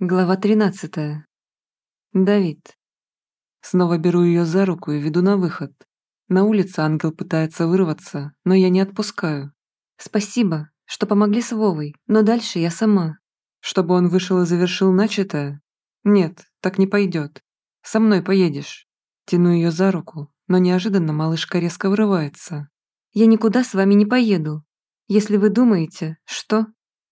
Глава 13. Давид. Снова беру ее за руку и веду на выход. На улице ангел пытается вырваться, но я не отпускаю. Спасибо, что помогли с Вовой, но дальше я сама. Чтобы он вышел и завершил начатое? Нет, так не пойдет. Со мной поедешь. Тяну ее за руку, но неожиданно малышка резко вырывается. Я никуда с вами не поеду. Если вы думаете, что...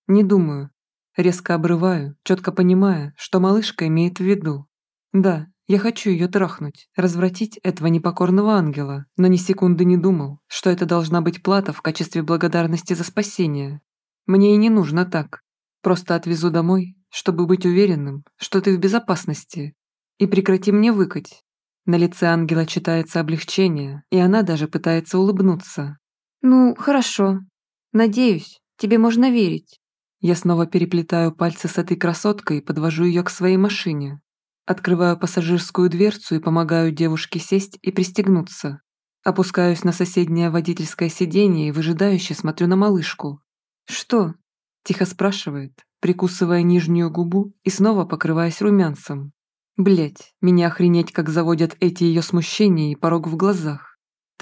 Не думаю. Резко обрываю, четко понимая, что малышка имеет в виду. Да, я хочу ее трахнуть, развратить этого непокорного ангела, но ни секунды не думал, что это должна быть плата в качестве благодарности за спасение. Мне и не нужно так. Просто отвезу домой, чтобы быть уверенным, что ты в безопасности. И прекрати мне выкать. На лице ангела читается облегчение, и она даже пытается улыбнуться. «Ну, хорошо. Надеюсь, тебе можно верить». Я снова переплетаю пальцы с этой красоткой и подвожу ее к своей машине. Открываю пассажирскую дверцу и помогаю девушке сесть и пристегнуться. Опускаюсь на соседнее водительское сиденье и выжидающе смотрю на малышку. «Что?» – тихо спрашивает, прикусывая нижнюю губу и снова покрываясь румянцем. Блять, меня охренеть, как заводят эти ее смущения и порог в глазах.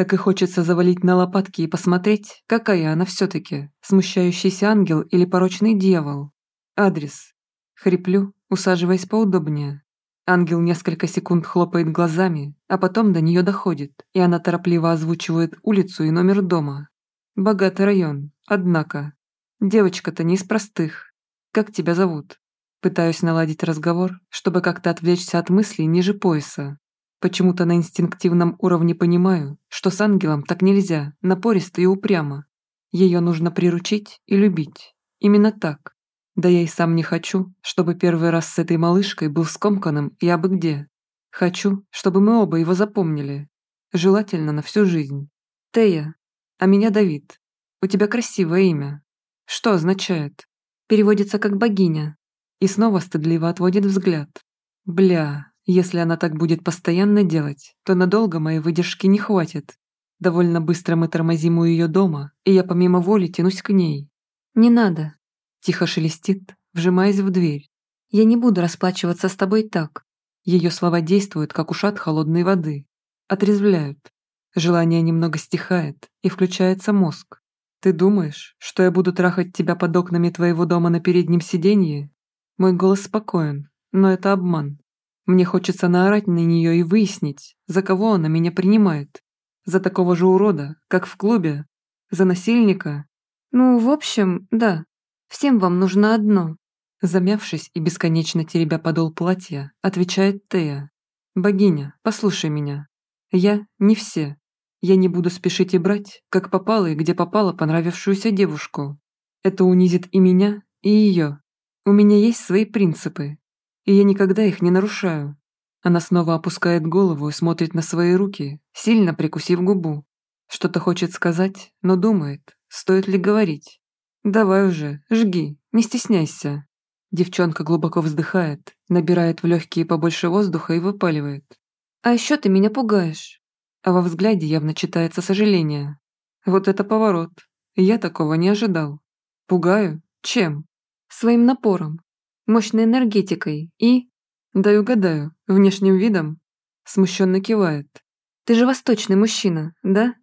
Так и хочется завалить на лопатки и посмотреть, какая она все-таки, смущающийся ангел или порочный дьявол. Адрес. Хриплю, усаживаясь поудобнее. Ангел несколько секунд хлопает глазами, а потом до нее доходит, и она торопливо озвучивает улицу и номер дома. Богатый район, однако. Девочка-то не из простых. Как тебя зовут? Пытаюсь наладить разговор, чтобы как-то отвлечься от мыслей ниже пояса. Почему-то на инстинктивном уровне понимаю, что с ангелом так нельзя, напористо и упрямо. Ее нужно приручить и любить. Именно так. Да я и сам не хочу, чтобы первый раз с этой малышкой был скомканным и абы где. Хочу, чтобы мы оба его запомнили. Желательно на всю жизнь. Тея, а меня Давид. У тебя красивое имя. Что означает? Переводится как богиня. И снова стыдливо отводит взгляд. Бля, если она так будет постоянно делать, то надолго моей выдержки не хватит. Довольно быстро мы тормозим у ее дома, и я помимо воли тянусь к ней. «Не надо», – тихо шелестит, вжимаясь в дверь. «Я не буду расплачиваться с тобой так». Ее слова действуют, как ушат холодной воды. Отрезвляют. Желание немного стихает, и включается мозг. «Ты думаешь, что я буду трахать тебя под окнами твоего дома на переднем сиденье?» Мой голос спокоен, но это обман. Мне хочется наорать на нее и выяснить, за кого она меня принимает. За такого же урода, как в клубе. За насильника. Ну, в общем, да. Всем вам нужно одно. Замявшись и бесконечно теребя подол платья, отвечает Тея. «Богиня, послушай меня. Я не все. Я не буду спешить и брать, как попало и где попало понравившуюся девушку. Это унизит и меня, и ее. У меня есть свои принципы, и я никогда их не нарушаю. Она снова опускает голову и смотрит на свои руки, сильно прикусив губу. Что-то хочет сказать, но думает, стоит ли говорить. «Давай уже, жги, не стесняйся». Девчонка глубоко вздыхает, набирает в легкие побольше воздуха и выпаливает. «А еще ты меня пугаешь». А во взгляде явно читается сожаление. Вот это поворот. Я такого не ожидал. Пугаю? Чем? Своим напором мощной энергетикой и... Дай угадаю, внешним видом? Смущенно кивает. Ты же восточный мужчина, да?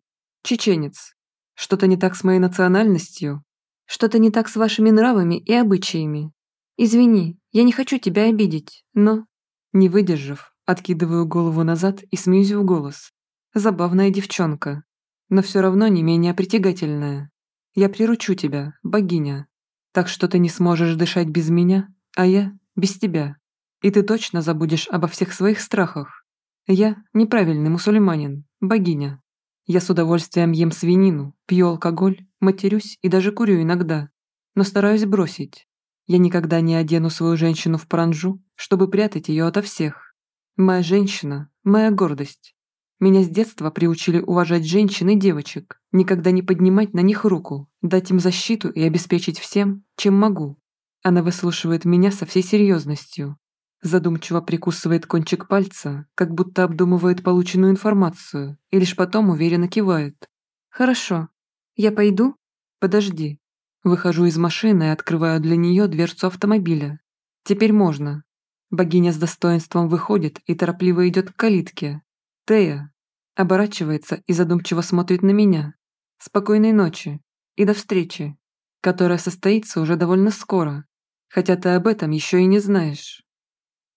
Чеченец. Что-то не так с моей национальностью? Что-то не так с вашими нравами и обычаями? Извини, я не хочу тебя обидеть, но... Не выдержав, откидываю голову назад и смеюсь в голос. Забавная девчонка, но все равно не менее притягательная. Я приручу тебя, богиня, так что ты не сможешь дышать без меня а я без тебя. И ты точно забудешь обо всех своих страхах. Я неправильный мусульманин, богиня. Я с удовольствием ем свинину, пью алкоголь, матерюсь и даже курю иногда. Но стараюсь бросить. Я никогда не одену свою женщину в паранжу, чтобы прятать ее ото всех. Моя женщина – моя гордость. Меня с детства приучили уважать женщин и девочек, никогда не поднимать на них руку, дать им защиту и обеспечить всем, чем могу. Она выслушивает меня со всей серьезностью, задумчиво прикусывает кончик пальца, как будто обдумывает полученную информацию, и лишь потом уверенно кивает. «Хорошо. Я пойду?» «Подожди». Выхожу из машины и открываю для нее дверцу автомобиля. Теперь можно. Богиня с достоинством выходит и торопливо идет к калитке. Тея оборачивается и задумчиво смотрит на меня. Спокойной ночи и до встречи, которая состоится уже довольно скоро, хотя ты об этом еще и не знаешь.